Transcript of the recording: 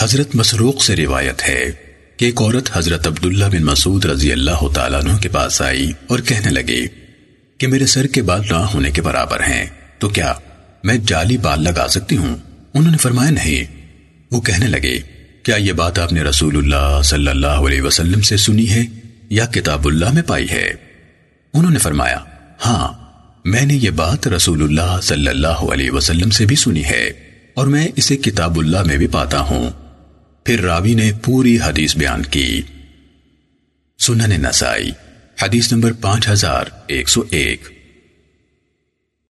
حضرت مسروق سے روایت ہے کہ ایک عورت حضرت عبداللہ بن مسعود رضی اللہ تعالیٰ عنہ کے پاس آئی اور کہنے لگے کہ میرے سر کے بال نہ ہونے کے برابر ہیں، تو کیا میں جالی بال لگا سکتی ہوں؟ انہوں نے فرمایا نہیں۔ وہ کہنے لگے، کیا یہ بات آپ نے رسول اللہ صلی اللہ علیہ وسلم سے سنی ہے یا کتاب اللہ میں پائی ہے؟ انہوں نے فرمایا ہاں میں نے یہ بات رسول اللہ صلی اللہ علیہ وسلم سے بھی سنی ہے اور میں اسے کتاب اللہ میں بھی پاتا ہوں۔ پھر راوی نے پوری حدیث بیان کی۔ سنن نسائی، حدیث نمبر پانچ ہزار ایک سو ایک۔